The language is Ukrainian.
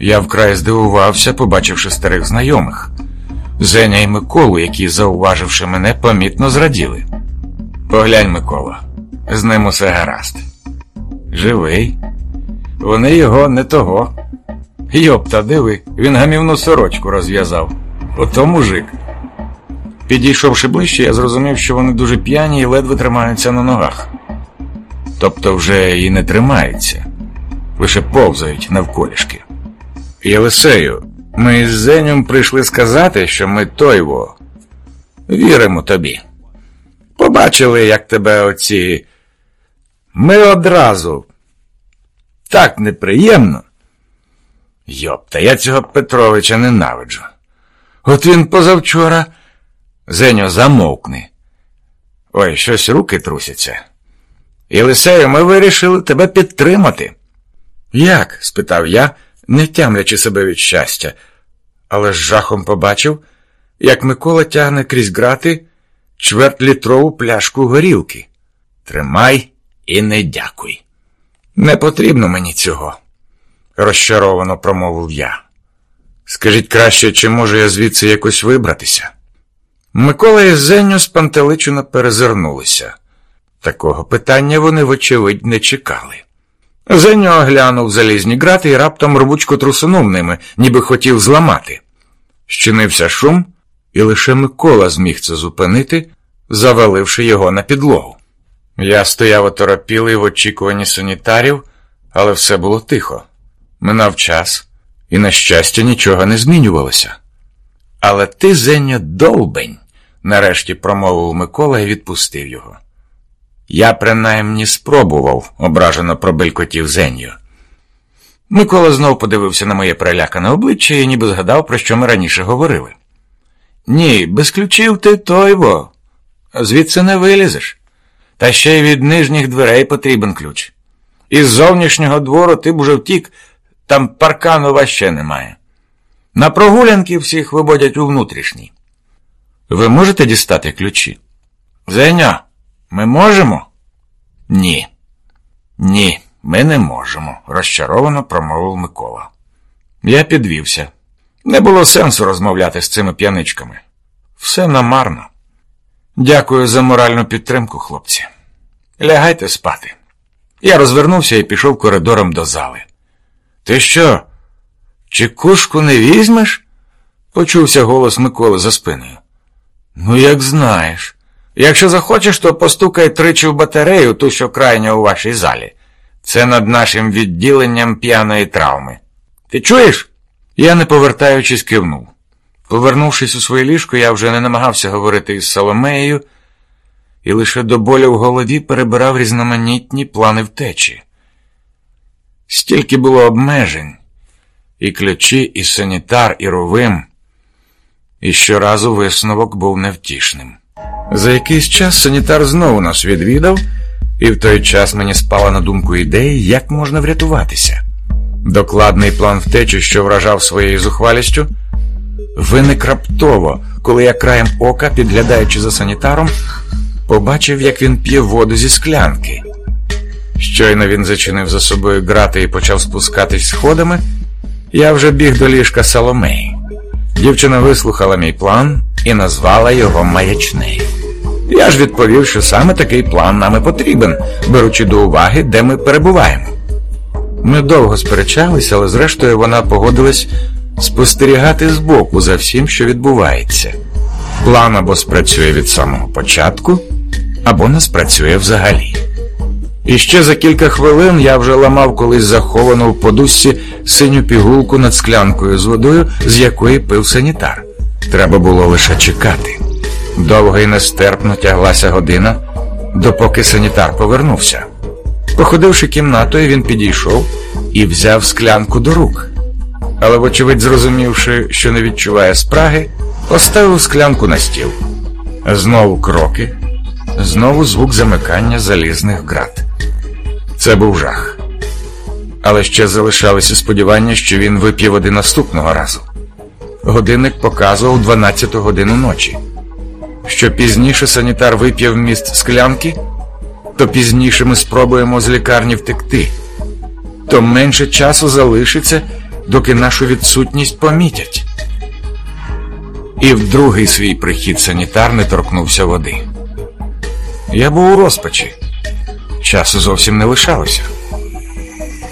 Я вкрай здивувався, побачивши старих знайомих. Зеня і Миколу, які, зауваживши мене, помітно зраділи. Поглянь, Микола, з ним усе гаразд. Живий. Вони його не того. Йопта, диви, він гамівну сорочку розв'язав. Ото мужик. Підійшовши ближче, я зрозумів, що вони дуже п'яні і ледве тримаються на ногах. Тобто вже і не тримаються, лише повзають навколішки. Єлисею, ми з Зенем прийшли сказати, що ми тойво віримо тобі. Побачили, як тебе оці. Ми одразу. Так неприємно. Йопта, я цього Петровича ненавиджу. От він позавчора. Зеньо, замовкни. Ой, щось руки трусяться. Єлисею, ми вирішили тебе підтримати. Як? спитав я, не тямлячи себе від щастя, але з жахом побачив, як Микола тягне крізь грати чвертлітрову пляшку горілки. Тримай і не дякуй. Не потрібно мені цього, розчаровано промовив я. Скажіть краще, чи можу я звідси якось вибратися? Микола і Зеню спантеличено перезирнулися. Такого питання вони, вочевидь, не чекали. Зеню оглянув залізні грати і раптом рвучко трусунув ними, ніби хотів зламати. Щинився шум, і лише Микола зміг це зупинити, заваливши його на підлогу. Я стояв оторопілий в очікуванні санітарів, але все було тихо. Минав час, і, на щастя, нічого не змінювалося. Але ти, Зеня, довбень, нарешті промовив Микола і відпустив його. Я принаймні спробував, ображено пробелькотів Зеню. Микола знов подивився на моє перелякане обличчя і ніби згадав, про що ми раніше говорили. Ні, без ключів ти тойво, звідси не вилізеш. Та ще й від нижніх дверей потрібен ключ. Із зовнішнього двору ти б уже втік, там паркану ваще немає. На прогулянки всіх виводять у внутрішній. Ви можете дістати ключі? Зеня, ми можемо? Ні. Ні, ми не можемо, розчаровано промовив Микола. Я підвівся. Не було сенсу розмовляти з цими п'яничками. Все намарно. Дякую за моральну підтримку, хлопці. Лягайте спати. Я розвернувся і пішов коридором до зали. Ти що? Чекушку не візьмеш? почувся голос Миколи за спиною. Ну, як знаєш. Якщо захочеш, то постукай тричі в батарею, ту, що крайня у вашій залі. Це над нашим відділенням п'яної травми. Ти чуєш? Я, не повертаючись, кивнув. Повернувшись у своє ліжко, я вже не намагався говорити із Соломеєю і лише до болю в голові перебирав різноманітні плани втечі. Стільки було обмежень, і ключі, і санітар, і ровим, і щоразу висновок був невтішним. За якийсь час санітар знову нас відвідав, і в той час мені спала на думку ідеї, як можна врятуватися. Докладний план втечі, що вражав своєю зухвалістю, виник раптово, коли я краєм ока, підглядаючи за санітаром, побачив, як він п'є воду зі склянки. Щойно він зачинив за собою грати і почав спускатись сходами, я вже біг до ліжка Соломеї. Дівчина вислухала мій план і назвала його маячнею. Я ж відповів, що саме такий план нам і потрібен, беручи до уваги, де ми перебуваємо. Ми довго сперечалися, але зрештою вона погодилась спостерігати збоку за всім, що відбувається. План або спрацює від самого початку, або не спрацює взагалі. І ще за кілька хвилин я вже ламав колись заховану в подушці синю пігулку над склянкою з водою, з якої пив санітар. Треба було лише чекати. Довго і нестерпно тяглася година, допоки санітар повернувся. Походивши кімнатою, він підійшов і взяв склянку до рук. Але, вочевидь, зрозумівши, що не відчуває спраги, поставив склянку на стіл. Знову кроки, знову звук замикання залізних град. Це був жах. Але ще залишалися сподівання, що він вип'є води наступного разу. Годинник показував 12 годину ночі. Що пізніше санітар вип'є вміст склянки, то пізніше ми спробуємо з лікарні втекти, то менше часу залишиться, доки нашу відсутність помітять. І в другий свій прихід санітар не торкнувся води. Я був у розпачі. Часу зовсім не лишалося.